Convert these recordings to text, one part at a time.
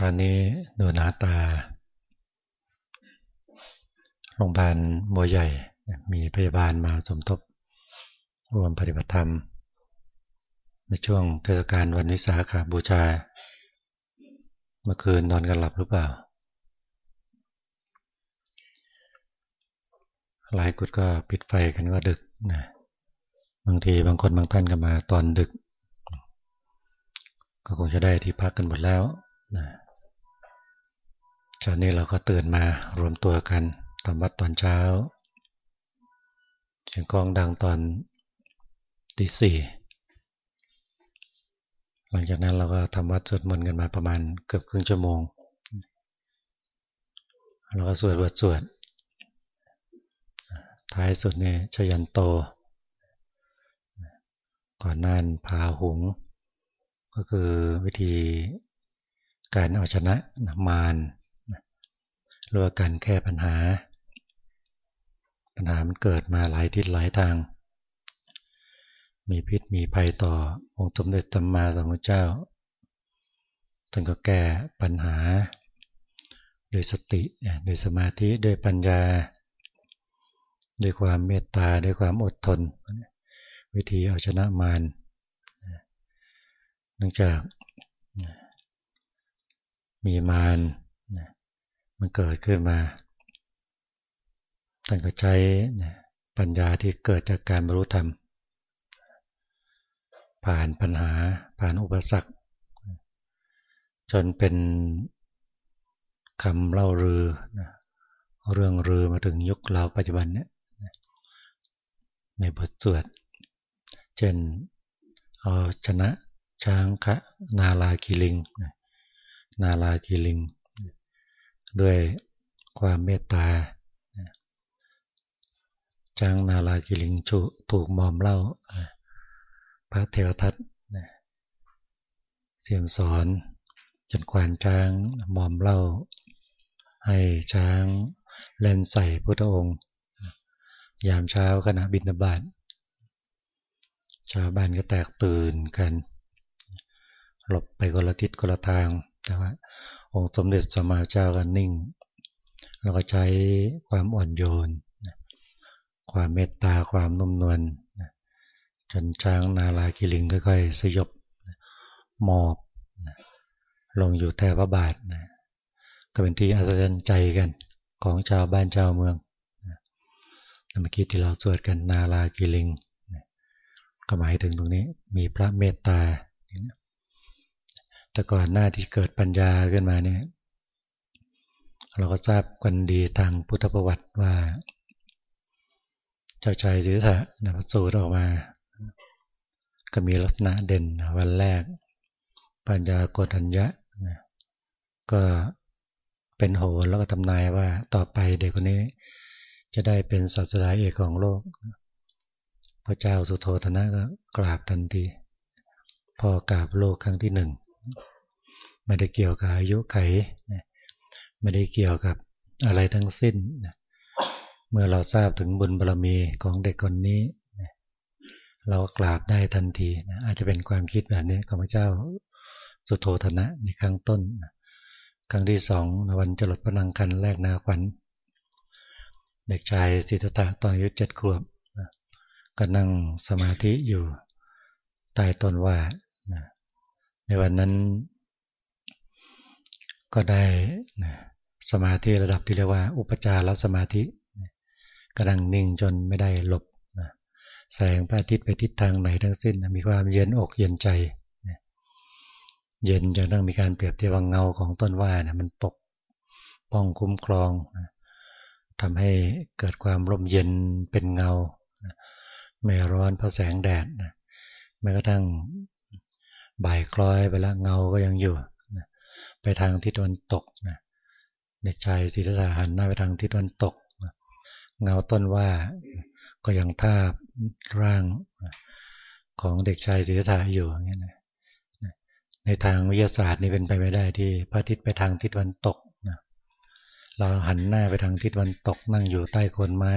ชานี้ดูหน้าตา โรงพยาบาลบัวใหญ่ มีพยาบาลมาสมทบ รวมปฏิบัติธรรม ในช่วงเทศกาลวันวิสาขาบูชา เมื่อคืนนอนกันหลับหรือเปล่า หลายกุดก็ปิดไฟกันก็ดึกนะบางทีบางคนบางท่านก็มาตอนดึก ก็คงจะได้ที่พักกันหมดแล้วนะ เช้านี้เราก็ตื่นมารวมตัวกันทำวัดตอนเช้าเสียงกองดังตอนตีสี่หลังจากนั้นเราก็ทำวัดสวดมนต์กันมาประมาณเกือบครึ่งชั่วโมงเราก็สวดบทสวด ท้ายสุดเนี่ยชยันโต ก่อนนานพาหุง ก็คือวิธีการเอาชนะมาร หรือว่าการแก้ปัญหา ปัญหามันเกิดมาหลายทิศหลายทาง มีพิษมีภัยต่อองค์สมเด็จสัมมาสัมพุทธเจ้าท่านก็แก้ปัญหา โดยสติโดยสมาธิโดยปัญญาด้วยความเมตตาด้วยความอดทน วิธีเอาชนะมารเนื่องจากมีมาร มันเกิดขึ้นมาท่านก็ใช้ปัญญาที่เกิดจากการบรรลุธรรม ผ่านปัญหาผ่านอุปสรรค จนเป็นคำเล่ารือ เรื่องรือมาถึงยุคเราปัจจุบันเนี่ยในบทสวด เช่นเอาชนะช้างคะนาลากิลิง นาลากิลิง ด้วยความเมตตาจางนาลากิลิงชุถูกมอมเล่าพระเทวทัตเสียมสอนจนควานช้างมอมเล่า ให้ช้างเล่นใส่พุทธองค์ ยามเช้าขณะบิณฑบาตชาวบ้านก็แตกตื่นกัน หลบไปคนละทิศคนละทาง แต่ว่า องค์สมเด็จสมมาเจ้าก็นิ่ง แล้วก็ใช้ความอ่อนโยน ความเมตตาความนุ่มนวลจนช้างนาลากิลิงค่อยๆสยบหมอบลงอยู่แทบพระบาทก็เป็นที่อัศจรรย์ใจกันของชาวบ้านชาวเมืองเมื่อกี้ที่เราสวดกันนาลากิลิงก็หมายถึงตรงนี้มีพระเมตตา แต่ก่อนหน้าที่เกิดปัญญาขึ้นมาเนี่ย เราก็ทราบกันดีทางพุทธประวัติว่า เจ้าชายสิทธะนะพระสูตรออกมา ก็มีลักษณะเด่นวันแรก ปัญญาโกฏัญญะนะก็เป็นโหแล้วก็ทำนายว่าต่อไปเด็กคนนี้จะได้เป็นศาสดาเอกของโลก พระเจ้าสุโธธนะก็กราบทันที พอกราบโลกครั้งที่หนึ่ง ไม่ได้เกี่ยวกับอายุไขไม่ได้เกี่ยวกับอะไรทั้งสิ้น เมื่อเราทราบถึงบุญบารมีของเด็กคนนี้เรากราบได้ทันทีอาจจะเป็นความคิดแบบนี้ของพระเจ้าสุโธธนะในครั้งต้น ครั้งที่สองวันจรดพนังกันแรกนาขวัญ เด็กชายสิทธตะตอนอายุเจ็ดขวบก็นั่งสมาธิอยู่ใต้ต้นว่า ในวันนั้น ก็ได้สมาธิระดับที่เรียกว่า อุปจารสมาธิกำลังนิ่งจนไม่ได้หลบแสงพระอาทิตย์ไปทิศทางไหนทั้งสิ้นมีความเย็นอกเย็นใจเย็นจนต้องมีการเปรียบเทียบว่าเงาของต้นว่านี่ยมันปกป้องคุ้มครองทำให้เกิดความร่มเย็นเป็นเงาไม่ร้อนเพราะแสงแดดแม้กระทั่ง บ่ายคล้อยไปแล้วเงาก็ยังอยู่ไปทางทิศตะวันตกนะเด็กชายศิทธาหันหน้าไปทางทิศตะวันตกเงาต้นว่าก็ยังทาบร่างของเด็กชายศิทธาอยู่อย่างนี้นะในทางวิทยาศาสตร์นี่เป็นไปไม่ได้ที่พระอาทิตย์ไปทางทิศตะวันตกนะเราหันหน้าไปทางทิศตะวันตกนั่งอยู่ใต้โคนไม้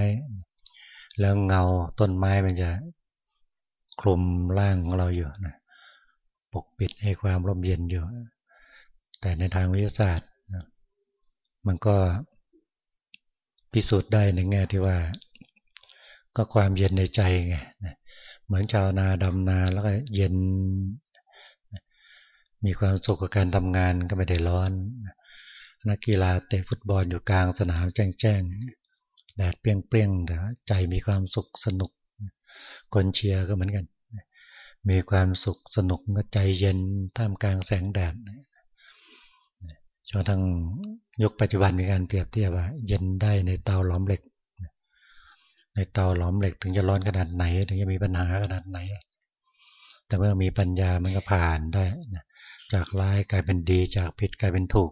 แล้วเงาต้นไม้มันจะคลุมร่างของเราอยู่นะ ปกปิดให้ความร่มเย็นอยู่ แต่ในทางวิทยาศาสตร์ มันก็พิสูจน์ได้ในแง่ที่ว่า ก็ความเย็นในใจไงเหมือนชาวนาดำนาแล้วก็เย็น มีความสุขกับการทำงานก็ไม่ได้ร้อน นักกีฬาเตะฟุตบอลอยู่กลางสนามแจ้งๆแดดเปรี้ยงๆแต่ใจมีความสุขสนุกคนเชียร์ก็เหมือนกัน มีความสุขสนุกก็ใจเย็นท่ามกลางแสงแดดจนทั้งยุคปัจจุบันมีการเปรียบเทียบว่า เย็นได้ในเตาหลอมเหล็ก ในเตาหลอมเหล็กถึงจะร้อนขนาดไหน ถึงจะมีปัญหาขนาดไหน แต่เมื่อมีปัญญามันก็ผ่านได้จากร้ายกลายเป็นดี จากผิดกลายเป็นถูก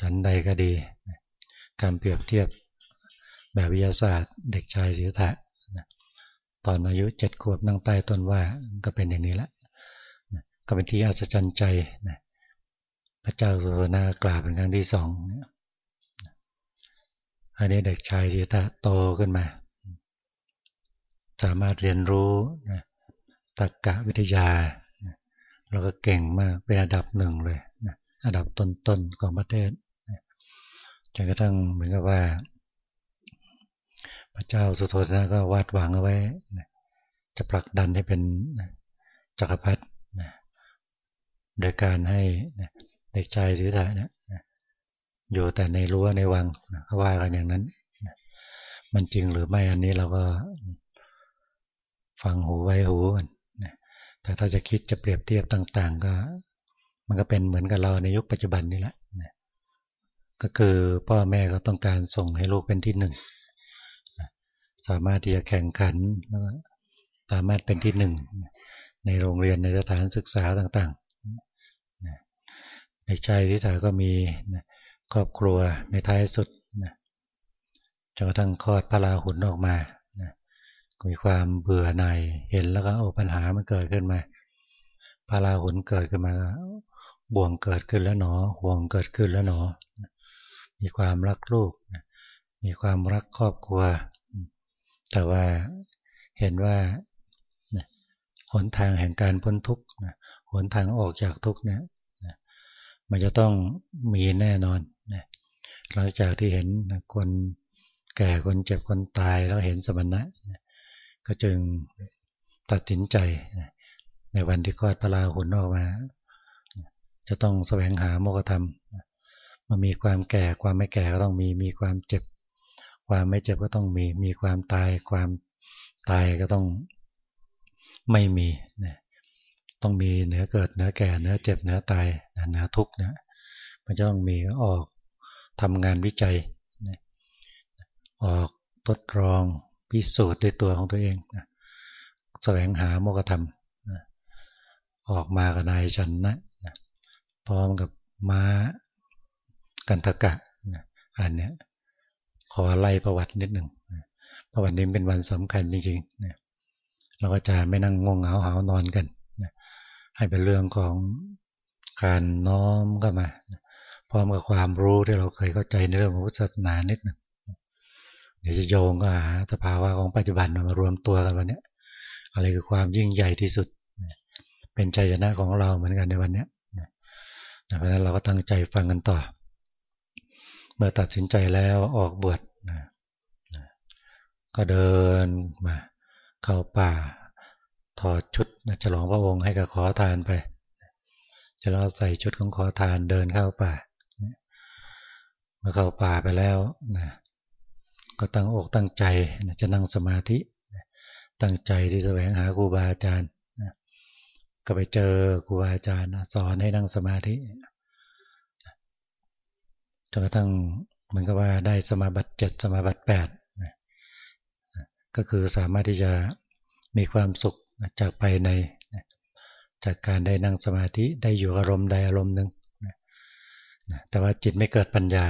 ชั้นใดก็ดี การเปรียบเทียบแบบวิทยาศาสตร์ เด็กชายศิทธะ ตอนอายุเจ็ดขวบนั่งใต้ต้นว่าก็เป็นอย่างนี้ละก็เป็นที่อัศจรรย์ใจนะพระเจ้าสุรนากราบเป็นครั้งที่สองอันนี้เด็กชายที่ตาโตขึ้นมา สามารถเรียนรู้นะตรรกะวิทยาแล้วก็เก่งมากเป็นอันดับหนึ่งเลยนะอันดับต้นๆของประเทศจนกระทั่งเหมือนกับว่า ระเจ้าสุโธทนะก็วาดหวังเอาไว้ จะผลักดันให้เป็นจักรพรรดิโดยการให้เด็กชายหรือถ่ายเนี่ยอยู่แต่ในรั้วในวังเขาว่ากันอย่างนั้น มันจริงหรือไม่อันนี้เราก็ฟังหูไว้หูกันแต่ถ้าจะคิดจะเปรียบเทียบต่าง ๆ ก็ มันก็เป็นเหมือนกับเราในยุคปัจจุบันนี่แหละก็คือพ่อแม่ก็ต้องการส่งให้ลูกเป็นที่หนึ่ง สามารถที่จะแข่งขันสามารถเป็นที่หนึ่งในโรงเรียนในสถานศึกษาต่างๆในใจที่ถาก็มีครอบครัวในท้ายสุดจนกระทั่งคลอดพระราหุลออกมามีความเบื่อหน่ายเห็นแล้วก็โอ้ปัญหามันเกิดขึ้นมาพระราหุลเกิดขึ้นมาบ่วงเกิดขึ้นแล้วหนอห่วงเกิดขึ้นแล้วหนอ มีความรักลูก มีความรักครอบครัว แต่ว่าเห็นว่าหนทางแห่งการพ้นทุกข์หนทางออกจากทุกข์เนี่ยมันจะต้องมีแน่นอนหลังจากที่เห็นคนแก่คนเจ็บคนตายแล้วเห็นสมณะนะก็จึงตัดสินใจในวันที่คลอดพระราหุลออกมา จะต้องแสวงหาโมกธรรมมันมีความแก่ความไม่แก่ก็ต้องมีมีความเจ็บ ความไม่เจ็บก็ต้องมี มีความตาย ความตายก็ต้องไม่มีนะต้องมีเนื้อเกิดเนื้อแก่เนื้อเจ็บเนื้อตายเนื้อทุกข์นะมันจะต้องมีออกทำงานวิจัยออกทดลองพิสูจน์ด้วยตัวของตัวเองแสวงหาโมกธรรมออกมากับนายชันนะพร้อมกับม้ากันทกะอันเนี้ย ขอไล่ประวัตินิดหนึ่งประวัตินี้เป็นวันสำคัญจริงๆเราก็จะไม่นั่งงงเหงาหานอนกันให้เป็นเรื่องของการน้อมเข้ามาพร้อมกับความรู้ที่เราเคยเข้าใจในเรื่องของพุทธศาสนานิดหนึ่งเดี๋ยวจะโยงก็หาสภาวะของปัจจุบันมารวมตัวกันวันนี้อะไรคือความยิ่งใหญ่ที่สุด เป็นใจชนะของเราเหมือนกันในวันนี้เพราะฉะนั้นเราก็ตั้งใจฟังกันต่อ เมื่อตัดสินใจแล้วออกบวชก็เดินมาเข้าป่า ถอดชุดฉลองพระองค์ให้กับขอทานไปจะเราใส่ชุดของขอทานเดินเข้าป่าเมื่อเข้าป่าไปแล้วนะก็ตั้งอกตั้งใจจะนั่งสมาธิ ตั้งใจที่จะแสวงหาครูบาอาจารย์ก็ไปเจอครูบาอาจารย์สอนให้นั่งสมาธิ จนกระทั่งเหมือนกับว่าได้สมาบัติเจ็ดสมาบัติแปดก็คือสามารถที่จะมีความสุขจากภายในจากการได้นั่งสมาธิได้อยู่อารมณ์ใดอารมณ์หนึ่งแต่ว่าจิตไม่เกิดปัญญา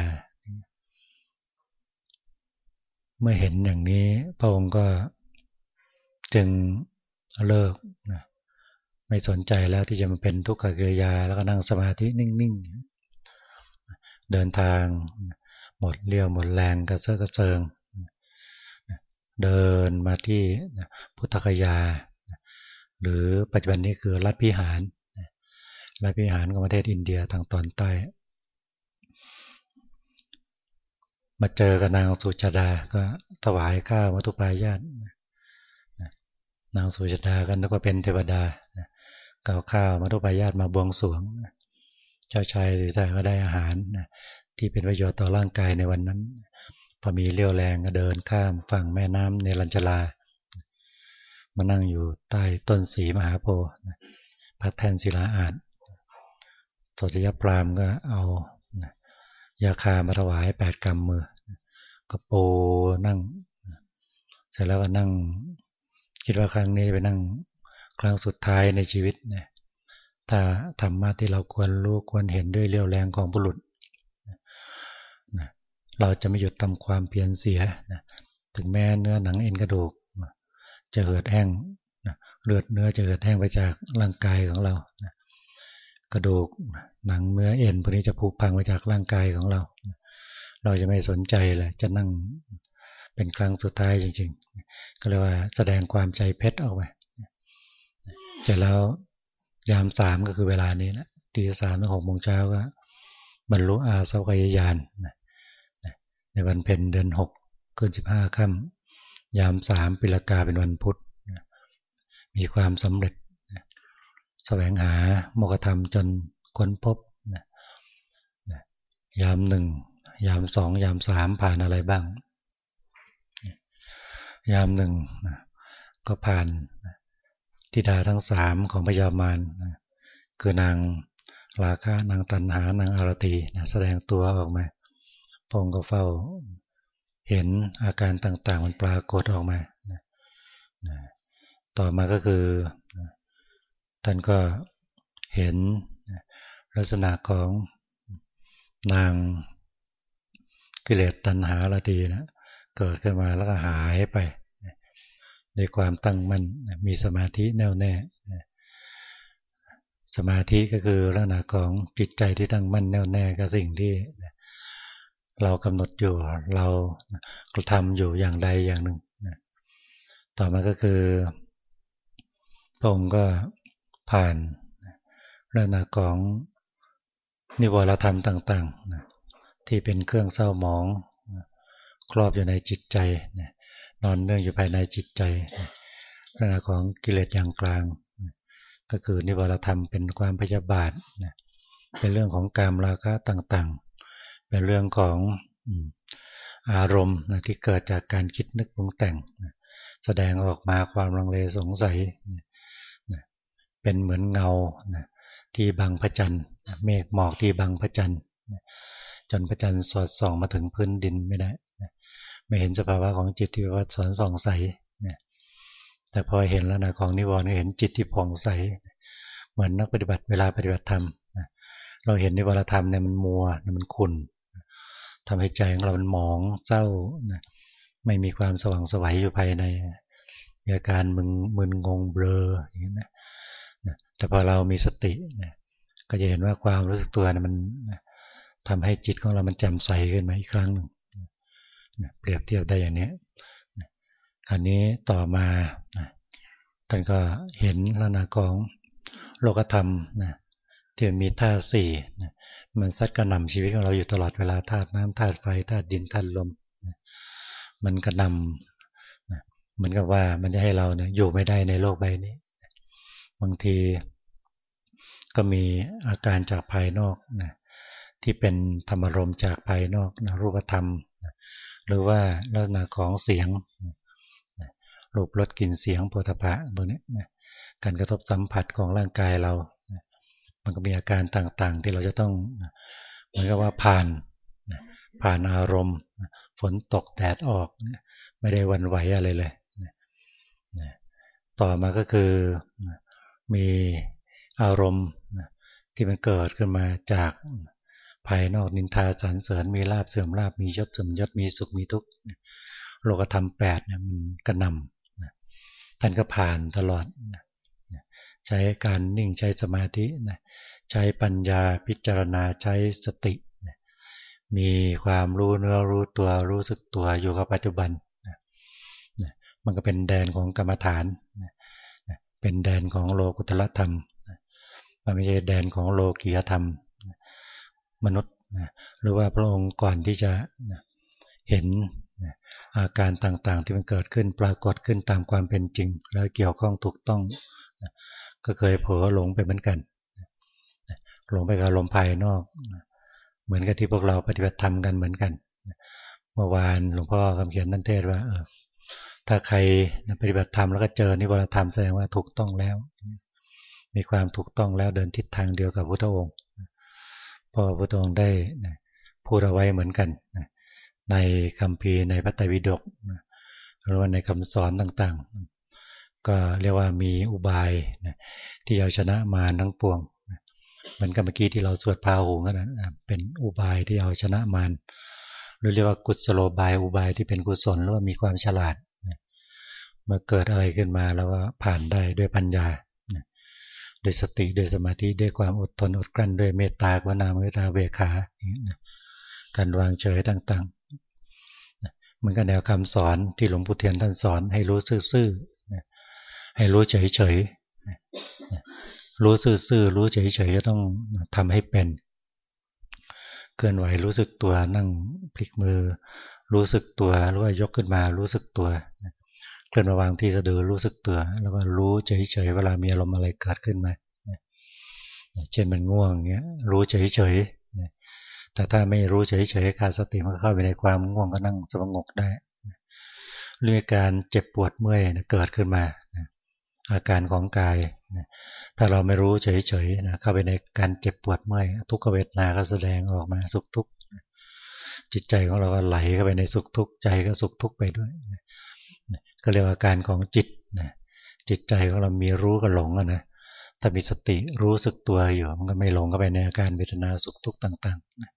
เมื่อเห็นอย่างนี้พระองค์ก็จึงเลิกไม่สนใจแล้วที่จะมาเป็นทุกขกิริยาแล้วก็นั่งสมาธินิ่งๆ เดินทาง หมดเลี้ยวหมดแรงกระเซาะกระเซิง เดินมาที่พุทธคยา หรือปัจจุบันนี้คือรัฐพิหารและพิหารของประเทศอินเดียทางตอนใต้ มาเจอกับนางสุจดาก็ถวายข้าวมัทุปายาตนางสุจดากันแล้วก็เป็นเทวดาเก่าข้าวมัทุปายาตมาบวงสวง เจ้าชายหรือชายก็ได้อาหารที่เป็นประโยชน์ต่อร่างกายในวันนั้น พอมีเลี้ยวแรงก็เดินข้ามฝั่งแม่น้ำเนรัญชลา มานั่งอยู่ใต้ต้นสีมหาโพธิ์พระแทนศิลาอาจโสตยพรามก็เอายาคามาถวายแปดกรรมมือก็โปนั่ง เสร็จแล้วก็นั่ง คิดว่าครั้งนี้ไปนั่งครั้งสุดท้ายในชีวิตเนี่ย ถ้าธรรมะที่เราควรรู้ควรเห็นด้วยเรี่ยวแรงของบุรุษเราจะไม่หยุดทำความเพียรเสียถึงแม้เนื้อหนังเอ็นกระดูกจะเหือดแห้งเลือดเนื้อจะเหือดแห้งไปจากร่างกายของเรากระดูกหนังเนื้อเอ็นพวกนี้จะผุพังไปจากร่างกายของเรา เราจะไม่สนใจเลยจะนั่งเป็นครั้งสุดท้ายจริง ๆ ก็เลยว่าแสดงความใจเพชรออกไปเสร็จแล้ว ยามสามก็คือเวลานี้นะตีสามถึงหกโมงเช้าก็บรรลุอาสวัยญาณในวันเพ็ญเดือนหกคืนสิบห้าค่ำยามสามปิลกาเป็นวันพุธมีความสำเร็จแสวงหาโมกธรรมจนค้นพบยามหนึ่งยามสองยามสามผ่านอะไรบ้าง ยามหนึ่งก็ผ่าน ทิดาทั้งสามของพญามารคือนางราคานางตันหานางอารตีแสดงตัวออกมาพงก็เฝ้า เห็นอาการต่างๆ มันปรากฏออกมาต่อมาก็คือท่านก็เห็นลักษณะของนางกิเลสตัณหาละดีนะเกิดขึ้นมาแล้วก็หายไป ในความตั้งมั่นมีสมาธิแน่วแน่สมาธิก็คือลักษณะของจิตใจที่ตั้งมั่นแน่วแน่กับสิ่งที่เรากำหนดอยู่เรากระทำอยู่อย่างใดอย่างหนึ่งต่อมาก็คือพระองค์ก็ผ่านเรื่องของนิวรธรรมต่างๆที่เป็นเครื่องเศร้าหมองครอบอยู่ในจิตใจน นอนเนื่องอยู่ภายในจิตใจเรื่องของกิเลสอย่างกลาง ก็คือนิวรธรรมเป็นความพยาบาทเป็นเรื่องของการราคะต่างๆ เป็นเรื่องของอารมณ์ที่เกิดจากการคิดนึกปรุงแต่ง แสดงออกมาความลังเลสงสัย เป็นเหมือนเงาที่บังพระจันทร์เมฆหมอกที่บังพระจันทร์จนพระจันทร์สอดส่องมาถึงพื้นดินไม่ได้ ไม่เห็นสภาวะของจิตที่ว่าสอนส่องใสแต่พอเห็นแล้วนะของนิวรณ์เห็นจิตที่ผ่องใส เหมือนนักปฏิบัติเวลาปฏิบัติธรรมเราเห็นนิวรธรรมเนี่ยมันมัวมันขุ่นทำให้ใจของเรามันหมองเศร้าไม่มีความสว่างสวัยอยู่ภายในมีอาการมึนมึนงงเบลออย่างนี้นะแต่พอเรามีสตินะก็จะเห็นว่าความรู้สึกตัวนะมันทำให้จิตของเรามันแจ่มใสขึ้นมาอีกครั้งหนึ่ง เปรียบเทียบได้อย่างนี้คราวนี้ต่อมาท่านก็เห็นลักษณะของโลกธรรมนะที่มีธาตุสี่มันซัดกระหน่ำชีวิตของเราอยู่ตลอดเวลาธาตุน้ำธาตุไฟธาตุดินธาตุลม มันกระหน่ำเหมือนกับว่ามันจะให้เราเนี่ยอยู่ไม่ได้ในโลกใบนี้ บางทีก็มีอาการจากภายนอกนะที่เป็นธรรมรมจากภายนอกนะรูปธรรม หรือว่าลักษณะของเสียงรูปรสกลิ่นเสียงโพธพะพวกนี้การกระทบสัมผัสของร่างกายเรา มันก็มีอาการต่างๆ ที่เราจะต้องเหมือนกับว่าผ่านผ่านอารมณ์ ฝนตกแดดออก ไม่ได้วันไหวอะไรเลย ต่อมาก็คือมีอารมณ์ที่มันเกิดขึ้นมาจาก ภายนอกนินทาสรรเสริญมีลาบเสื่อมลาบมียศเสื่อมยศมีสุขมีทุกข์โลกธรรมแปดเนี่ยมันกระนำท่านก็ผ่านตลอดใช้การนิ่งใช้สมาธิใช้ปัญญาพิจารณาใช้สติมีความรู้เนื้อรู้ตัวรู้สึกตัวอยู่กับปัจจุบัน มันก็เป็นแดนของกรรมฐาน เป็นแดนของโลกุตละธรรม มันไม่ใช่แดนของโลกียธรรม มนุษย์หรือว่าพระองค์ก่อนที่จะเห็นอาการต่างๆที่มันเกิดขึ้นปรากฏขึ้นตามความเป็นจริง แล้วเกี่ยวข้องถูกต้องก็เคยเผลอหลงไปเหมือนกันหลงไปกับลมภายนอกเหมือนกับที่พวกเราปฏิบัติธรรมกันเหมือนกันเมื่อวานหลวงพ่อคำเขียนนั่นเทศว่าเออถ้าใครปฏิบัติธรรมแล้วก็เจอนิวรธรรมแสดงว่าถูกต้องแล้ว มีความถูกต้องแล้วเดินทิศทางเดียวกับพุทธองค์ พอพุทธองค์ได้พูดเอาไว้เหมือนกัน ในคำพีในพระไตรปิฎกหรือว่าในคำสอนต่างๆ ก็เรียกว่ามีอุบายที่เอาชนะมาทั้งปวงเหมือนกับเมื่อกี้ที่เราสวดพาหูนั่นเป็นอุบายที่เอาชนะมารหรือเรียกว่ากุศโลบายอุบายที่เป็นกุศลหรือว่ามีความฉลาดเมื่อเกิดอะไรขึ้นมาแล้วก็ผ่านได้ด้วยปัญญา ด้วยสติด้วยสมาธิด้วยความอดทนอดกลั้นด้วยเมตตากวนาเมตตาเบขาการวางเฉยต่างๆมือนกับแนวคำสอนที่หลวงปู่เทียนท่านสอนให้รู้ซื่อๆให้รู้เฉยๆรู้ซื่อๆรู้เฉยๆจะต้องทำให้เป็นเคลื่อนไหวรู้สึกตัวนั่งพลิกมือ รู้สึกตัวหรือว่ายกขึ้นมารู้สึกตัว เคลื่อนมาวางที่สะดือรู้สึกตัวแล้วก็รู้เฉยๆเวลามีอารมณ์อะไรเกิดขึ้นมาเช่นมันง่วงเงี้ยรู้เฉยๆแต่ถ้าไม่รู้เฉยๆขาดสติมันเข้าไปในความง่วงก็นั่งสงบได้เรื่องการเจ็บปวดเมื่อยเกิดขึ้นมาอาการของกายถ้าเราไม่รู้เฉยๆนะเข้าไปในการเจ็บปวดเมื่อยทุกขเวทนาก็แสดงออกมาสุขทุกข์จิตใจของเราก็ไหลเข้าไปในสุขทุกข์ใจก็สุขทุกข์ไปด้วย ก็เรียกว่าอาการของจิตนะจิตใจของเรามีรู้กับหลงนะถ้ามีสติรู้สึกตัวอยู่ มันก็ไม่หลงเข้าไปในอาการเวทนาสุขทุกข์ต่างๆนะ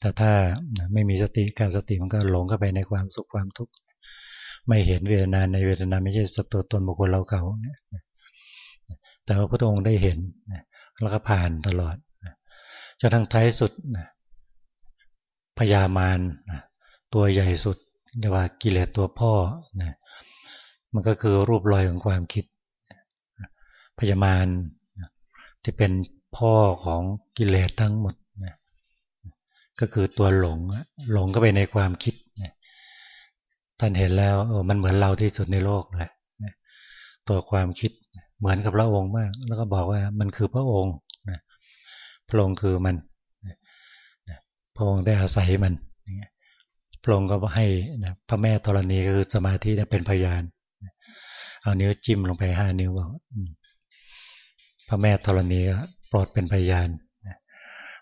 แต่ถ้าไม่มีสติการสติมันก็หลงเข้าไปในความสุขความทุกข์ไม่เห็นเวทนาในเวทนาไม่ใช่สัตว์ตัวตนบุคคลเราเขาแต่ว่าพระองค์ได้เห็นแล้วก็ผ่านตลอดจนทั้งท้ายสุดพยามารตัวใหญ่สุด เรียกว่ากิเลสตัวพ่อนะมันก็คือรูปรอยของความคิด พยามารที่เป็นพ่อของกิเลสทั้งหมดนะก็คือตัวหลงหลงก็ไปในความคิดนะท่านเห็นแล้วโอ้มันเหมือนเราที่สุดในโลกเลยนะตัวความคิดเหมือนกับพระองค์มาก แล้วก็บอกว่ามันคือพระองค์นะพระองค์คือมันพระองค์ได้อาศัยมัน ระองค์ก็ให้นะพระแม่ธรณีก็คือสมาธิเป็นพยาน เอานิ้วจิ้มลงไปห้านิ้วบอกพระแม่ธรณีก็โปรดเป็นพยาน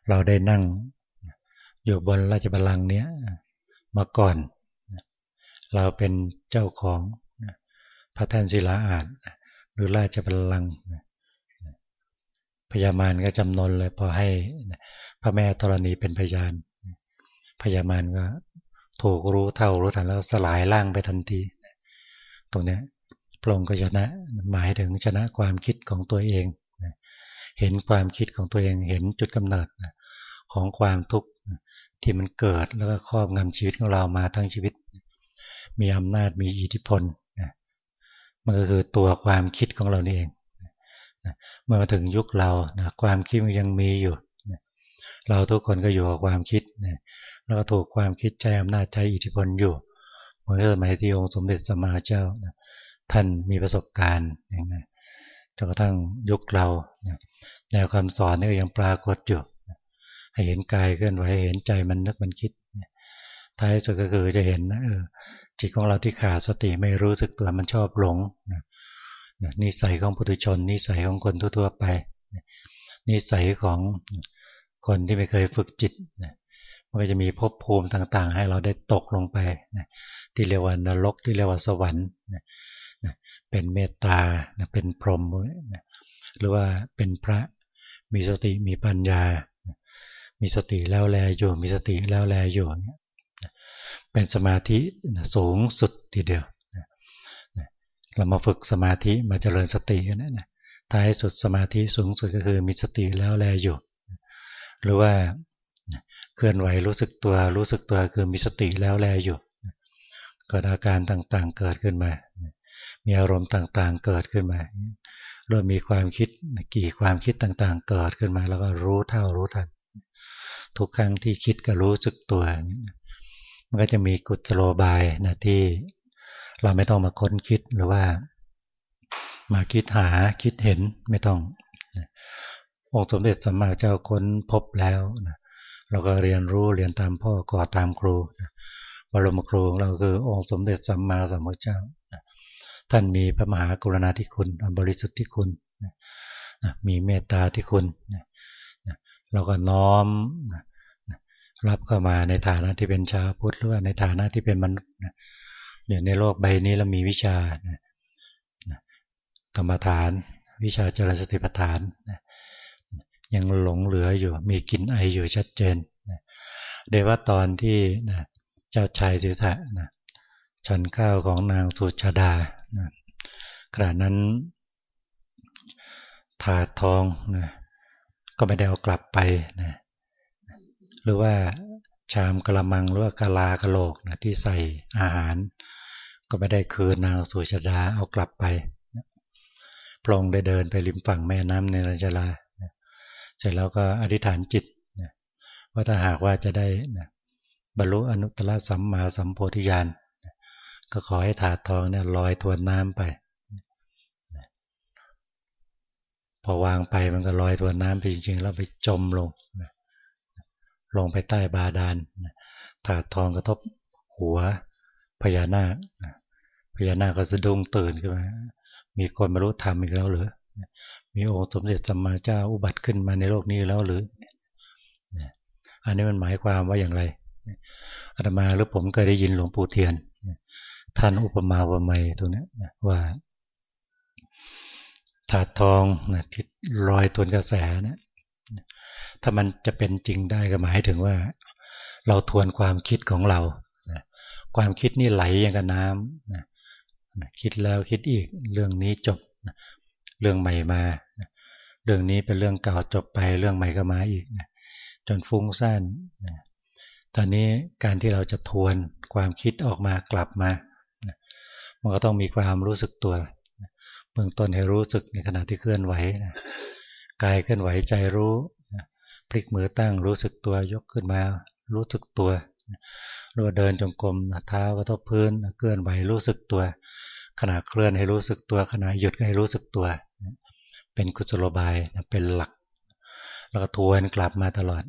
เราได้นั่งอยู่บนราชบัลลังก์เนี้ยมาก่อน เราเป็นเจ้าของพระแท่นศิลาอาจหรือราชบัลลังก์พญามารก็จำนนเลยพอให้พระแม่ธรณีเป็นพยานพญามารก็ ถูกรู้เท่ารู้ทันแล้วสลายร่างไปทันที ตรงนี้พระองค์ก็ชนะหมายถึงชนะความคิดของตัวเองเห็นความคิดของตัวเองเห็นจุดกำเนิดของความทุกข์ที่มันเกิดแล้วก็ครอบงำชีวิตของเรามาทั้งชีวิต มีอำนาจมีอิทธิพลมันก็คือตัวความคิดของเรานี่เองเมื่อมาถึงยุคเราความคิดมันยังมีอยู่เราทุกคนก็อยู่กับความคิด แล้วก็ถูกความคิดใจอำนาจใจอิทธิพลอยู่เมื่อสมัยที่องค์สมเด็จสมมาเจ้า ท่านมีประสบการณ์อย่างนั้จนกระทั่งยุคเราแนวคำสอนนี่ยังปรากฏอยู่ให้เห็นกายเคลื่อนไหวเห็นใจมันนึกมันคิดท้ายสุดก็คือจะเห็นเออจิตของเราที่ขาดสติไม่รู้สึกตัวมันชอบหลงนิสัยของปุถุชน นิสัยของคนทั่วๆไป นิสัยของคนที่ไม่เคยฝึกจิต มันก็จะมีภพภูมิต่างๆ ให้เราได้ตกลงไปนะที่เรียกว่านรกที่เรียกว่าสวรรค์นะนะเป็นเมตตานะเป็นพรหมนะหรือว่าเป็นพระมีสติมีปัญญา มีสติแล้วแลอยู่ มีสติแล้วแลอยู่เนี่ยเป็นสมาธิสูงสุดทีเดียวเรามาฝึกสมาธิมาเจริญสติกันนะท้ายสุดสมาธิสูงสุดก็คือมีสติแล้วแลอยู่ หรือว่า เคลื่อนไหวรู้สึกตัวรู้สึกตัวคือมีสติแล้วแลอยู่เกิดอาการต่างๆเกิดขึ้นมา มีอารมณ์ต่างๆเกิดขึ้นมาเริ่มมีความคิดกี่ความคิดต่างๆ เกิดขึ้นมา แล้วก็รู้เท่ารู้ทัน ทุกครั้งที่คิดก็รู้สึกตัว มันก็จะมีกุศโลบายนะที่เราไม่ต้องมาค้นคิดหรือว่า มาคิดหาคิดเห็นไม่ต้ององค์สมเด็จสัมมาเจ้าค้นพบแล้วนะ เราก็เรียนรู้เรียนตามพ่อก่อตามครูบรมครูของเราคือองค์สมเด็จสัมมาสัมพุทธเจ้าท่านมีพระมหากรุณาธิคุณบริสุทธิ์ที่คุณมีเมตตาที่คุณเราก็น้อมรับเข้ามาในฐานะที่เป็นชาวพุทธหรือว่าในฐานะที่เป็นมนุษย์เดี๋ยวในโลกใบนี้เรามีวิชากรรมฐาน วิชาเจริญสติปัฏฐาน ยังหลงเหลืออยู่ มีกลิ่นไออยู่ชัดเจนเดว่าตอนที่เจ้าชายสิทธะฉันข้าวของนางสุชาดาขณะนั้นถาดทองนะก็ไม่ได้เอากลับไปนะหรือว่าชามกระมังหรือว่ากะลากระโหลกนะที่ใส่อาหาร ก็ไม่ได้คืนนางสุชาดาเอากลับไปพระองค์ได้เดินไปริมฝั่งแม่น้ำในรัจลา เสร็จแล้วก็อธิษฐานจิตว่าถ้าหากว่าจะได้บรรลุอนุตตรสัมมาสัมโพธิญาณก็ขอให้ถาดทองเนี่ยลอยทวนน้ำไปพอวางไปมันก็ลอยทวนน้ำไปจริงๆแล้วไปจมลงลงไปใต้บาดาลถาดทองกระทบหัวพญานาคพญานาคก็สะดุ้งตื่นขึ้นมา มีคนบรรลุธรรมอีกแล้วหรือ มีองค์สมเด็จสัมมาเจ้าอุบัติขึ้นมาในโลกนี้แล้วหรือ อันนี้มันหมายความว่าอย่างไรอาตมาหรือผมเคยได้ยินหลวงปู่เทียนท่านอุปมาว่าไมตรงนี้นว่าถาดทองนะที่ลอยทวนกระแสนะถ้ามันจะเป็นจริงได้ก็หมายถึงว่า เราทวนความคิดของเรา ความคิดนี่ไหลอย่างกับน้ำนะคิดแล้วคิดอีกเรื่องนี้จบ เรื่องใหม่มา เรื่องนี้เป็นเรื่องเก่าจบไปเรื่องใหม่ก็มาอีกนะจนฟุ้งซ่านตอนนี้การที่เราจะทวนความคิดออกมากลับมา มันก็ต้องมีความรู้สึกตัว เบื้องต้นให้รู้สึกในขณะที่เคลื่อนไหวกายเคลื่อนไหวใจรู้พลิกมือตั้งรู้สึกตัวยกขึ้นมา รู้สึกตัวหรือเดินจงกรมเท้ากระทบพื้นเคลื่อนไหวรู้สึกตัว ขณะเคลื่อนให้รู้สึกตัว ขณะหยุดให้รู้สึกตัว เป็นกุศโลบายเป็นหลัก แล้วก็ทวนกลับมาตลอด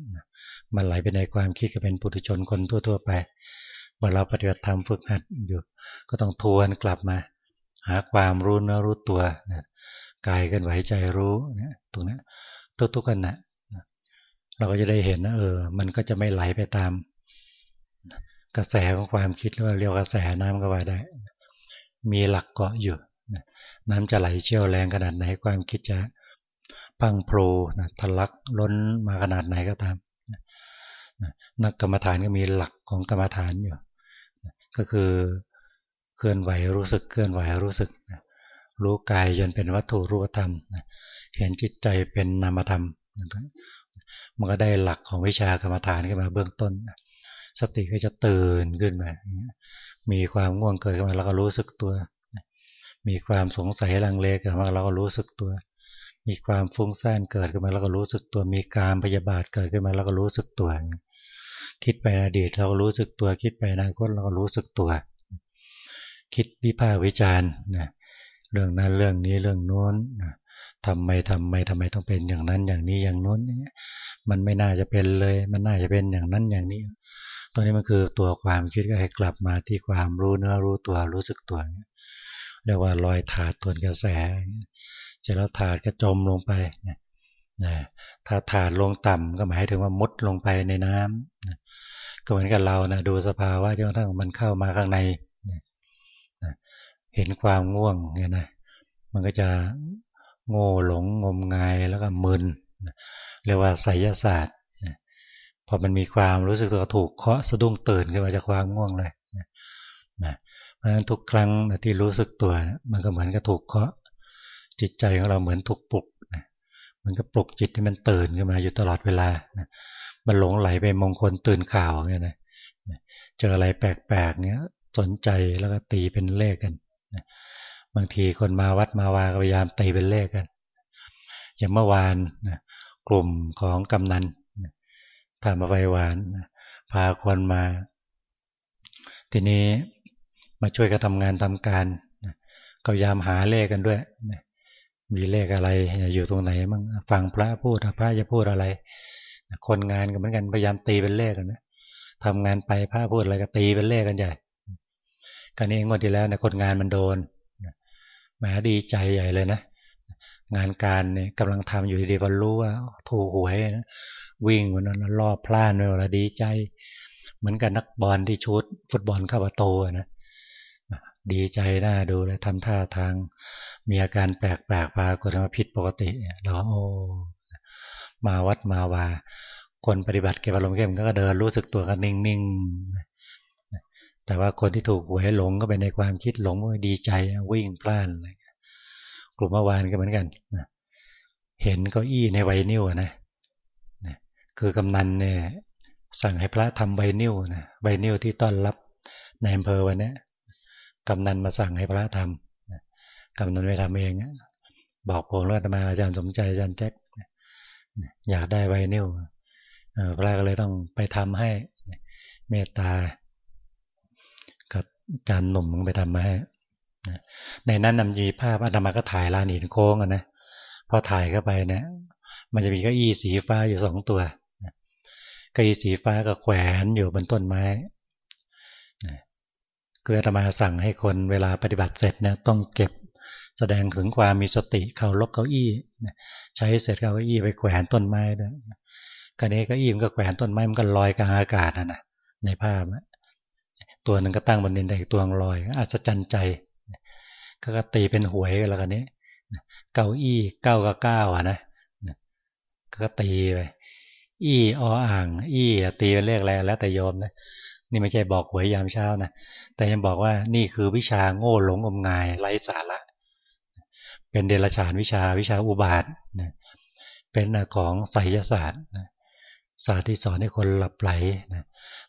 มันไหลไปในความคิดก็เป็นปุถุชนคนทั่ว ๆ ไปว่าเราปฏิบัติธรรมฝึกหัดอยู่ ก็ต้องทวนกลับมา หาความรู้เนื้อรู้ตัวนะกายกันไหวใจรู้นี่ยตรงนี้ทุกๆกันนะเราก็จะได้เห็นนะเออ มันก็จะไม่ไหลไปตาม กระแสของความคิดหรือว่าเรียกกระแสน้ำก็ว่าได้ มีหลักเกาะอยู่ น้ำจะไหลเชี่ยวแรงขนาดไหนความคิดจะพังโพรนะทะลักล้นมาขนาดไหนก็ตามนักกรรมฐานก็มีหลักของกรรมฐานอยู่ ก็คือเคลื่อนไหวรู้สึกเคลื่อนไหวรู้สึก รู้กายจนเป็นวัตถุรูปธรรมเห็นจิตใจเป็นนามธรรมมันก็ได้หลักของวิชากรรมฐานขึ้นมาเบื้องต้น สติก็จะตื่นขึ้นมา มีความง่วงเกิดขึ้นมาเราก็รู้สึกตัว มีความสงสัยลังเลเกิดมาเราก็รู้สึกตัว มีความฟุ้งซ่านเกิดขึ้นมาเราก็รู้สึกตัว มีการพยาบาทเกิดขึ้นมาเราก็รู้สึกตัว คิดไปอดีตเราก็รู้สึกตัว คิดไปอนาคตเราก็รู้สึกตัว คิดวิพากษ์วิจารณ์นะเรื่องนั้นเรื่องนี้เรื่องโน้นนะทำไมทำไมทำไมต้องเป็นอย่างนั้นอย่างนี้อย่างโน้นมันไม่น่าจะเป็นเลย มันน่าจะเป็นอย่างนั้นอย่างนี้ตรงนี้มันคือตัวความคิดก็ให้กลับมาที่ความรู้เนื้อรู้ตัวรู้สึกตัว เรียกว่าลอยถาดทวนกระแสเสร็จแล้วถาดก็จมลงไปนะถ้าถาดลงต่ำก็หมายถึงว่ามุดลงไปในน้ำนะก็เหมือนกับเรานะดูสภาวะจนกระทั่งมันเข้ามาข้างในนะเห็นความง่วงเนี่ยนะมันก็จะโง่หลงงมงายแล้วก็มึนนะเรียกว่าไสยศาสตร์พอมันมีความรู้สึกตัวถูกเคาะสะดุ้งตื่นขึ้นมาจากความง่วงเลยนะ เพราะฉะนั้นทุกครั้งนะที่รู้สึกตัวนะมันก็เหมือนกับถูกเคาะจิตใจของเราเหมือนถูกปลุกนะมันก็ปลุกจิตที่มันตื่นขึ้นมาอยู่ตลอดเวลานะมันหลงไหลไปมงคลตื่นข่าวเงี้ยนะเจออะไรแปลกๆเงี้ยสนใจแล้วก็ตีเป็นเลขกันบางทีคนมาวัดมาวาก็พยายามตีเป็นเลขกัน อย่างเมื่อวานกลุ่มของกำนันทำมาไฟหวานพาคนมา ทีนี้ มาช่วยกันทำงานทำการก็พยายามหาเลขกันด้วยมีเลขอะไรอยู่ตรงไหนมั่งฟังพระพูดพระจะพูดอะไร คนงานก็เหมือนกันพยายามตีเป็นเลขกันนะทำงานไปพระพูดอะไรก็ตีเป็นเลขกันใหญ่กันนี้งวดที่แล้วนี่ยคนงานมันโดนแหมดีใจใหญ่เลยนะงานการเนี่ยกำลังทำอยู่ดีๆพอรู้ว่าถูกหวยนะวิ่งวันนั้นรอบพลานไปหมดแล้วดีใจ เหมือนกับนักบอลที่ชุดฟุตบอลเข้าประตูนะ ดีใจน่าดูเลยทำท่าทาง มีอาการแปลกๆปรากฏมาผิดปกติเราโอ้มาวัดมาว่า คนปฏิบัติเก็บอารมณ์เข้มก็เดินรู้สึกตัวกันนิ่งๆแต่ว่าคนที่ถูกหวยหลงก็เป็นในความคิดหลงดีใจวิ่งพล่านกลุ่มเมื่อวานก็เหมือนกันเห็นเก้าอี้ในไวนิ้วนะคือกำนันเนี่ยสั่งให้พระทำใบนิ้วนะใบนิ้วที่ต้อนรับในอำเภอวันนี้ กำนันมาสั่งให้พระทำกำนันไม่ทำเอง บอกผมว่ามาอาจารย์สมใจอาจารย์แจ็คอยากได้ใบนิ้วพระก็เลยต้องไปทำให้เมตตา กับอาจารย์หนุ่มไปทำมาให้ในนั้นนำมีภาพอาตมาก็ถ่ายลานหินโค้งนะพอถ่ายเข้าไปเนี่ยมันจะมีเก้าอี้สีฟ้าอยู่สองตัวเก้าอี้สีฟ้าก็แขวนอยู่บนต้นไม้ คืออาตมาสั่งให้คนเวลาปฏิบัติเสร็จเนี่ยต้องเก็บแสดงถึงความมีสติเข้าลบเก้าอี้ใช้เสร็จเก้าอี้ไปแขวนต้นไม้ด้วยกรณีเก้าอี้มันก็แขวนต้นไม้มันก็ลอยกลางอากาศนะในภาพตัวหนึ่งก็ตั้งบนดินแต่อีกตัวลอยอัศจรรย์ใจก็ตีเป็นหวยกันแล้วกันนี้เก้าอี้เก้ากับเก้าอะนะก็ตีไปอี้ออ่าง อี้ตีเป็นเลขอะไรแล้วแต่โยมนะ นี่ไม่ใช่บอกหวยยามเช้านะแต่ยังบอกว่านี่คือวิชาโง่หลงอมงายไร้สาระ เป็นเดรัจฉานวิชาวิชาอุบาทนะเป็นของไสยศาสตร์นะศาสตร์ที่สอนให้คนหลับไหลนะ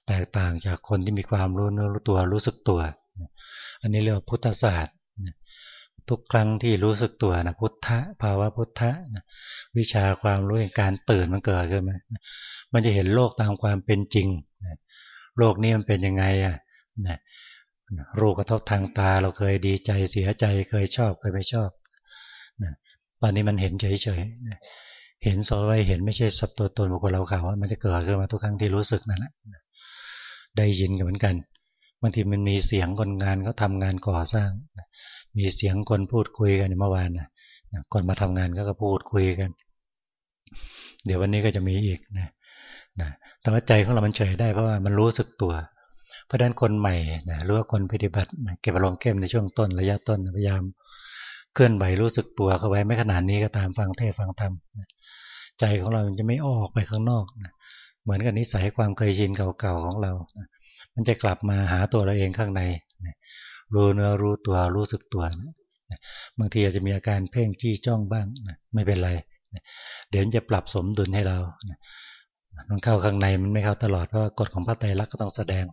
แตกต่างจากคนที่มีความรู้เนื้อรู้ตัวรู้สึกตัวนะอันนี้เรียกว่าพุทธศาสตร์ทุกครั้งที่รู้สึกตัวนะพุทธะภาวะพุทธะนะวิชาความรู้ในการตื่นมันเกิดขึ้นมามันจะเห็นโลกตามความเป็นจริงนะ โลกนี้มันเป็นยังไงอะนะรูปกระทบทางตาเราเคยดีใจเสียใจเคยชอบเคยไม่ชอบนะตอนนี้มันเห็นเฉยๆเห็นโซไว้เห็นไม่ใช่สัตว์ตัวตนบุคคลเราเขาว่ามันจะเกิดขึ้นมาทุกครั้งที่รู้สึกนั่นแหละได้ยินกันเหมือนกันบางทีมันมีเสียงคนงานเขาทางานก่อสร้าง มีเสียงคนพูดคุยกันเมื่อวานนะก่อนมาทำงานก็พูดคุยกัน เดี๋ยววันนี้ก็จะมีอีกนะ นะแต่ว่าใจของเรามันเฉยได้เพราะว่ามันรู้สึกตัว เพราะฉะนั้นคนใหม่นะหรือว่าคนปฏิบัติเก็บอารมณ์เข้มในช่วงต้นระยะต้นพยายามเคลื่อนไหวรู้สึกตัวเข้าไว้ไม่ขนาดนี้ก็ตามฟังเทศฟังธรรมใจของเราจะไม่ออกไปข้างนอกนะเหมือนกับนิสัยความเคยชินเก่าๆของเรานะมันจะกลับมาหาตัวเราเองข้างในนะรู้เนื้อรู้ตัวรู้สึกตัวนะบางทีอาจจะมีอาการเพ่งจี้จ้องบ้างนะไม่เป็นไรนะเดี๋ยวจะปรับสมดุลให้เรานะ มันเข้าข้างในมันไม่เข้าตลอดเพราะกฎของพระไตรลักษณ์ก็ต้องแสดง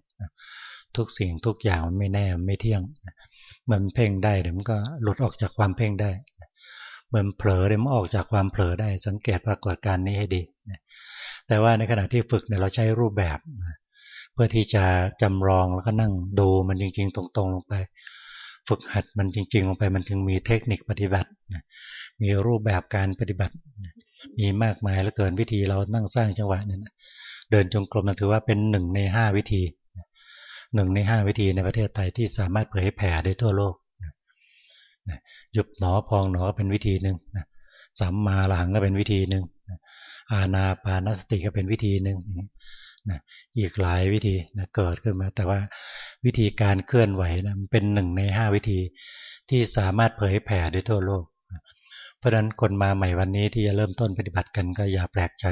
ทุกสิ่งทุกอย่างมันไม่แน่ไม่เที่ยงมันเพ่งได้เดี๋ยวมันก็หลุดออกจากความเพ่งได้เหมันเผลอเดี๋ยวมันออกจากความเผลอได้ สังเกตปรากฏการณ์นี้ให้ดีแต่ว่าในขณะที่ฝึกเนี่ยเราใช้รูปแบบเพื่อที่จะจำลองแล้วก็นั่งดูมันจริง ๆ ตรงๆลงไป ฝึกหัดมันจริง ๆ ลงไปมันถึงมีเทคนิคปฏิบัติมีรูปแบบการปฏิบัติ มีมากมายเหลือเกินวิธีเรานั่งสร้างจังหวะเนี่ยเดินจงกรมถือว่าเป็นหนึ่งในห้าวิธีหนึ่งในห้าวิธีในประเทศไทยที่สามารถเผยแผ่ได้ทั่วโลกยุบหนอพองหนอเป็นวิธีหนึ่งสัมมาหลังก็เป็นวิธีหนึ่งอาณาปานสติก็เป็นวิธีหนึ่งนะอีกหลายวิธีนะเกิดขึ้นมา แต่ว่าวิธีการเคลื่อนไหวนะเป็นหนึ่งในห้าวิธีที่สามารถเผยแผ่ได้ทั่วโลก ราะฉะนั้นคนมาใหม่วันนี้ที่จะเริ่มต้นปฏิบัติกันก็อย่าแปลกใจ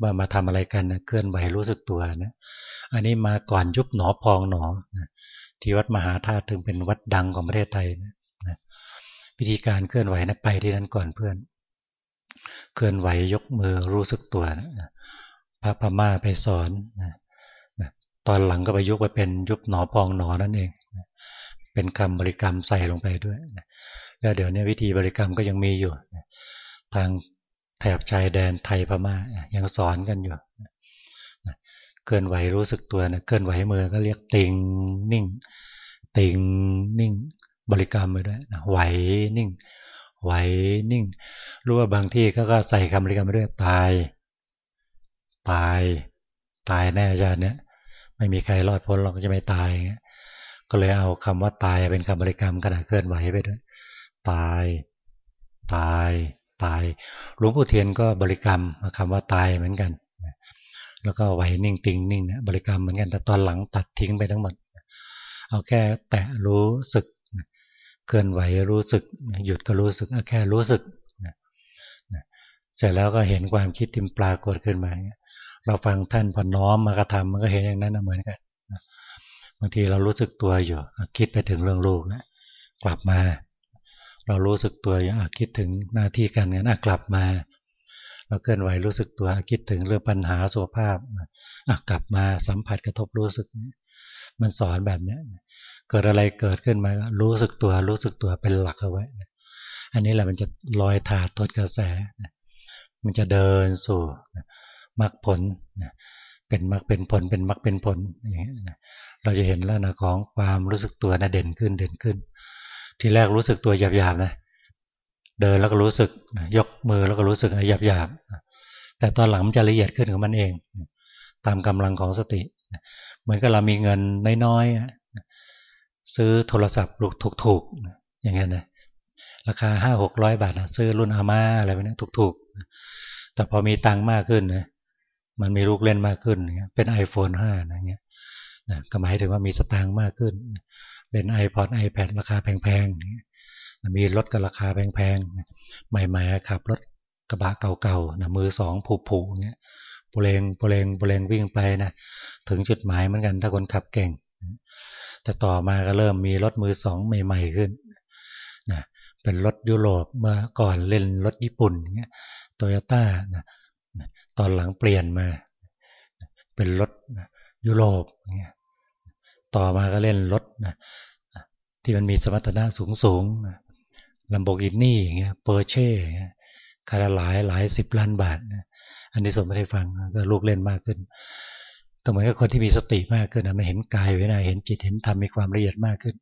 ว่ามาทำอะไรกันนะเคลื่อนไหวรู้สึกตัวนะ อันนี้มาก่อนยุบหนอพองหนอนะที่วัดมหาธาตุถึงเป็นวัดดังของประเทศไทยนะนะวิธีการเคลื่อนไหวนะไปที่นั้นก่อนเพื่อน เคลื่อนไหวยกมือรู้สึกตัวนะพระพม่าไปสอนนะนะตอนหลังก็ไปยุบไปเป็นยุบหนอพองหนอนั่นเองนะเป็นคำบริกรรมใส่ลงไปด้วยแล้ วเดี๋ยวนี้วิธีบริกรรมก็ยังมีอยู่ ทางแถบชายแดนไทยพม่ายังสอนกันอยู่เคลื่อนไหวรู้สึกตัวนะเคลื่อนไหวมือก็เรียกติงนิ่ง ติงนิ่ง บริกรรมไปด้วยไหวนิ่ง ไหวนิ่ง รู้ว่าบางที่ก็ใส่คำบริกรรมไปด้วยตาย ตาย ตายแน่ชาติเนี้ยไม่มีใครรอดพ้นเราก็จะไม่ตายก็เลยเอาคำว่าตายเป็นคำบริกรรมขณะเคลื่อนไหวไปด้วย ตาย ตาย ตาย หลวงปู่เทียนก็บริกรรมคำว่าตายเหมือนกัน แล้วก็ไหวนิ่งติงนิ่งเนี่ยบริกรรมเหมือนกัน แต่ตอนหลังตัดทิ้งไปทั้งหมด เอาแค่แตะรู้สึก เคลื่อนไหวรู้สึก หยุดก็รู้สึกแค่รู้สึก เสร็จแล้วก็เห็นความคิดทิมปรากฏขึ้นมา เราฟังท่านพอน้อมมากระทำมันก็เห็นอย่างนั้นเหมือนกันบางทีเรารู้สึกตัวอยู่ คิดไปถึงเรื่องลูกนะกลับมา เรารู้สึกตัวอยู่คิดถึงหน้าที่การงานกลับมาเราเคลื่อนไหวรู้สึกตัวคิดถึงเรื่องปัญหาสุขภาพกลับมาสัมผัสกระทบรู้สึก มันสอนแบบนี้เกิดอะไรเกิดขึ้นมารู้สึกตัวรู้สึกตัวเป็นหลักเอาไว้ อันนี้แหละมันจะลอยถาดทดกระแส มันจะเดินสู่มรรคผลเป็นมรรคเป็นผลเป็นมรรคเป็นผลอย่างนี้เราจะเห็นแล้วนะของความรู้สึกตัวนะเด่นขึ้นเด่นขึ้น ที่แรกรู้สึกตัวหยาบๆนะเดินแล้วก็รู้สึกยกมือแล้วก็รู้สึกหยาบหยาบแต่ตอนหลังมันจะละเอียดขึ้นของมันเอง ตามกำลังของสติเหมือนกับเรามีเงินน้อยๆซื้อโทรศัพท์ถูกๆอย่างเงี้ยนะราคาห้าหกร้อยบาทนะซื้อรุ่นอาม่าอะไรแบบนี้ถูกๆ แต่พอมีตังค์มากขึ้นนะมันมีลูกเล่นมากขึ้นเป็น iPhone 5นะเงี้ยนะก็หมายถึงว่ามีสตางค์มากขึ้น เล่น iPod iPad ราคาแพงๆมีรถก็ราคาแพงๆใหม่ๆขับรถกระบะเก่าๆนะมือสองผุๆเงี้ยปุเรงปุเรงปุเรงวิ่งไปนะถึงจุดหมายเหมือนกันถ้าคนขับเก่ง แต่ต่อมาก็เริ่มมีรถมือสองใหม่ ๆขึ้นนะเป็นรถยุโรปเมื่อก่อนเล่นรถญี่ปุ่นเงี้ยโตโยต้านะตอนหลังเปลี่ยนมา เป็นรถยุโรปเงี้ย ต่อมาก็เล่นรถนะที่มันมีสมรรถนะสูงๆลัมโบกินี่อย่างเงี้ยเปอร์เช่คาราหลายหลายสิบล้านบาทอันนี้สมไม่ได้ฟังก็ลูกเล่นมากขึ้นก็เหมือนกับคนที่มีสติมากขึ้นนะมันเห็นกายเวลาเห็นจิตเห็นธรรมมีความละเอียดมากขึ้น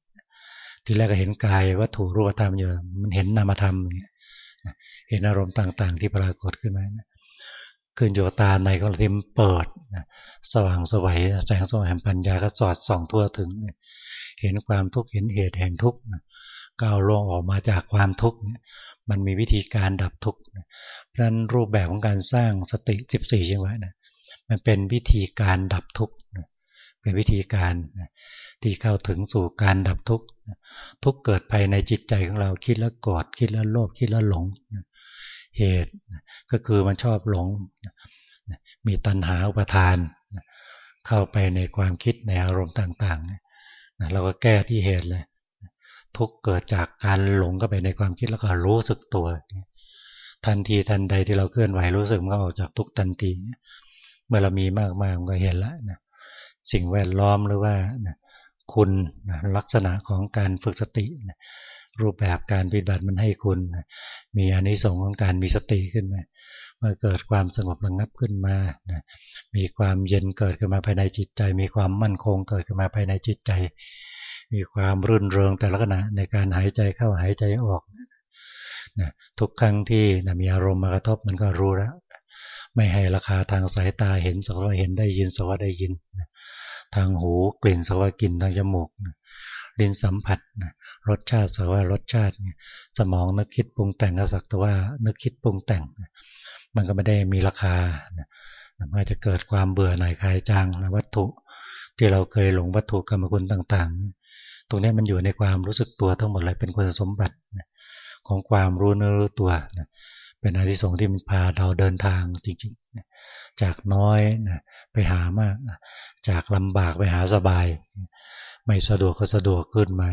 ทีแรกก็เห็นกายวัตถุรูปธรรมอยู่มันเห็นนามธรรมอย่างเงี้ยเห็นอารมณ์ต่าง ๆ ที่ปรากฏขึ้นมา ขึ้นอยู่ตาในของเราที่มันเปิดสว่างสวัยแสงสว่างแห่งปัญญาก็สอดส่องทั่วถึง เห็นความทุกข์เห็นเหตุแห่งทุกข์ก้าวล่วงออกมาจากความทุกข์มันมีวิธีการดับทุกข์เพราะนั้นรูปแบบของการสร้างสติ 14ช่ไหมนะมันเป็นวิธีการดับทุกข์เป็นวิธีการที่เข้าถึงสู่การดับทุกข์ทุกเกิดภายในจิตใจของเราคิดแล้วกอดคิดแล้วโลภคิดแล้วหลง เหตุ ก็คือมันชอบหลง มีตัณหาอุปทาน เข้าไปในความคิดในอารมณ์ต่างๆเราก็แก้ที่เหตุเลย ทุกเกิดจากการหลงเข้าไปในความคิดแล้วก็รู้สึกตัว ทันทีทันใดที่เราเคลื่อนไหวรู้สึกมันก็ออกจากทุกทันทีเมื่อเรามีมากๆมันก็เห็นแล้วนะสิ่งแวดล้อมหรือว่านะคุณนะลักษณะของการฝึกสตินะ รูปแบบการปฏิบัติมันให้คุณ มีอานิสงส์ของการมีสติขึ้นมาเมื่อเกิดความสงบระงับขึ้นมานะมีความเย็นเกิดขึ้นมาภายในจิตใจ มีความมั่นคงเกิดขึ้นมาภายในจิตใจ มีความรื่นเริงแต่ละขณะในการหายใจเข้าหายใจออกนะทุกครั้งที่นะมีอารมณ์มากระทบมันก็รู้แล้วไม่ให้ราคาทางสายตาเห็นสักว่าเห็นได้ยินสักว่าได้ยินนะทางหูกลิ่นสักว่ากลิ่นทางจมูกนะ ลิ้นสัมผัสนะรสชาติสักว่ารสชาติสมองนึกคิดปรุงแต่งก็สักแต่ว่านึกคิดปรุงแต่ง มันก็ไม่ได้มีราคามันจะเกิดความเบื่อหน่ายคลายจางนะวัตถุ ที่เราเคยหลงวัตถุกรรมคุณต่างๆ ตรงนี้มันอยู่ในความรู้สึกตัวทั้งหมดเลยเป็นคุณสมบัติของความรู้เนื้อรู้ตัวเป็นอานิสงส์ที่มันพาเราเดินทางจริงๆ จากน้อยไปหามาก จากลำบากไปหาสบาย ไม่สะดวกก็สะดวกขึ้นมา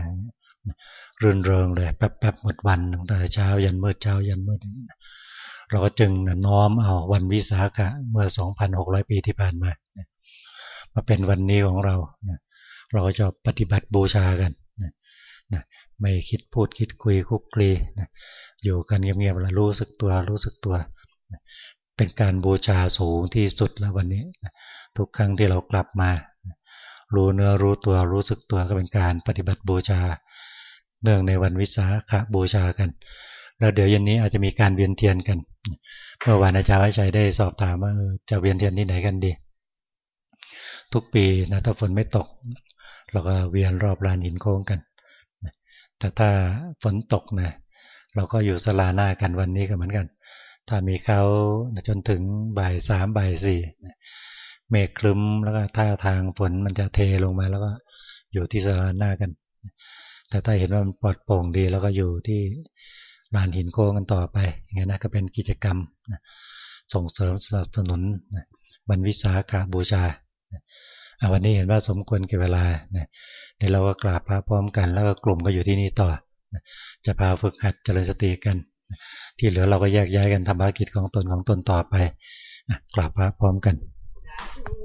รื่นเริงเลยแป๊บๆหมดวันตั้งแต่เช้ายันมืดเช้ายันมืดเราก็จึงน้อมเอาวันวิสาขะเมื่อ 2,600 ปีที่ผ่านมา มาเป็นวันนี้ของเรา เราก็จะปฏิบัติบูชากันไม่คิดพูดคิดคุยคุกคลีอยู่กันเงียบๆแล้วรู้สึกตัวรู้สึกตัว เป็นการบูชาสูงที่สุดแล้ววันนี้ ทุกครั้งที่เรากลับมา รู้เนื้อรู้ตัวรู้สึกตัวก็เป็นการปฏิบัติบูชา เนื่องในวันวิสาขบูชากัน แล้วเดี๋ยวเย็นนี้อาจจะมีการเวียนเทียนกันเมื่อวานอาจารย์วิชัยได้สอบถามว่าจะเวียนเทียนที่ไหนกันดี ทุกปีนะถ้าฝนไม่ตก เราก็เวียนรอบลานหินโค้งกัน แต่ถ้าฝนตกนะเราก็อยู่สลาหน้ากันวันนี้ก็เหมือนกัน ถ้ามีเขาจนถึงบ่ายสามบ่ายสี่ เมฆคลึ้มแล้วก็ท่าทางฝนมันจะเทลงมาแล้วก็อยู่ที่สลานหน้ากัน แต่ถ้าเห็นว่ามันปลอดโปร่งดี แล้วก็อยู่ที่ลานหินโค้งกันต่อไปอย่างเงี้นะก็เป็นกิจกรรมนะส่งเสริมสนับสนุนนะบรรวิสาขาบูชาวันนี้เห็นว่าสมควรเก็บเวลาเนี่ยเดี๋ยวเราก็กราบพระพร้อมกัน แล้วก็กลุ่มก็อยู่ที่นี่ต่อ จะพาฝึกหัดเจริญสติกัน ที่เหลือเราก็แยกย้ายกันทำภารกิจของตนของตนต่อไปกราบพระพร้อมกัน Gracias.